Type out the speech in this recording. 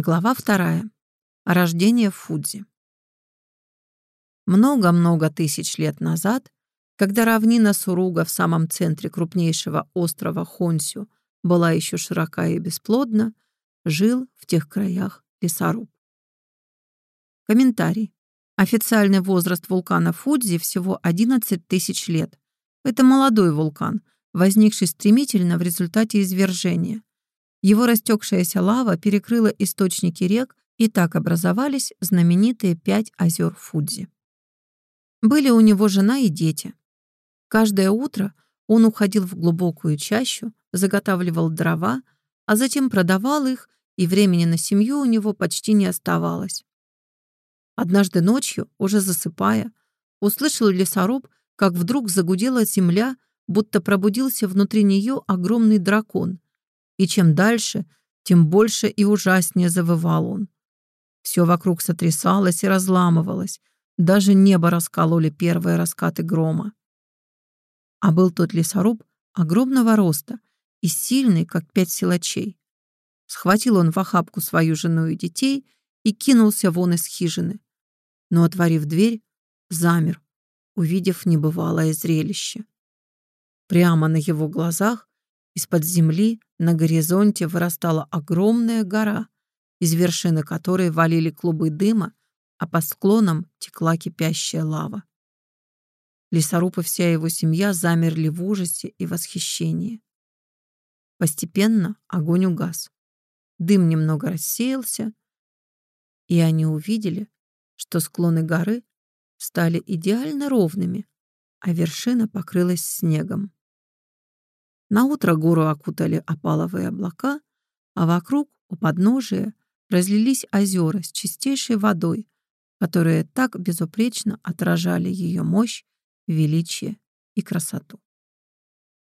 Глава вторая. Рождение Фудзи. Много-много тысяч лет назад, когда равнина Суруга в самом центре крупнейшего острова Хонсю была еще широка и бесплодна, жил в тех краях лесоруб. Комментарий. Официальный возраст вулкана Фудзи всего 11 тысяч лет. Это молодой вулкан, возникший стремительно в результате извержения. Его растекшаяся лава перекрыла источники рек, и так образовались знаменитые пять озер Фудзи. Были у него жена и дети. Каждое утро он уходил в глубокую чащу, заготавливал дрова, а затем продавал их, и времени на семью у него почти не оставалось. Однажды ночью, уже засыпая, услышал лесоруб, как вдруг загудела земля, будто пробудился внутри нее огромный дракон, и чем дальше, тем больше и ужаснее завывал он. Все вокруг сотрясалось и разламывалось, даже небо раскололи первые раскаты грома. А был тот лесоруб огромного роста и сильный, как пять силачей. Схватил он в охапку свою жену и детей и кинулся вон из хижины. Но, отворив дверь, замер, увидев небывалое зрелище. Прямо на его глазах из-под земли на горизонте вырастала огромная гора, из вершины которой валили клубы дыма, а по склонам текла кипящая лава. Лесоруб и вся его семья замерли в ужасе и восхищении. Постепенно огонь угас. Дым немного рассеялся, и они увидели, что склоны горы стали идеально ровными, а вершина покрылась снегом. На утро гору окутали опаловые облака, а вокруг, у подножия, разлились озера с чистейшей водой, которые так безупречно отражали ее мощь, величие и красоту.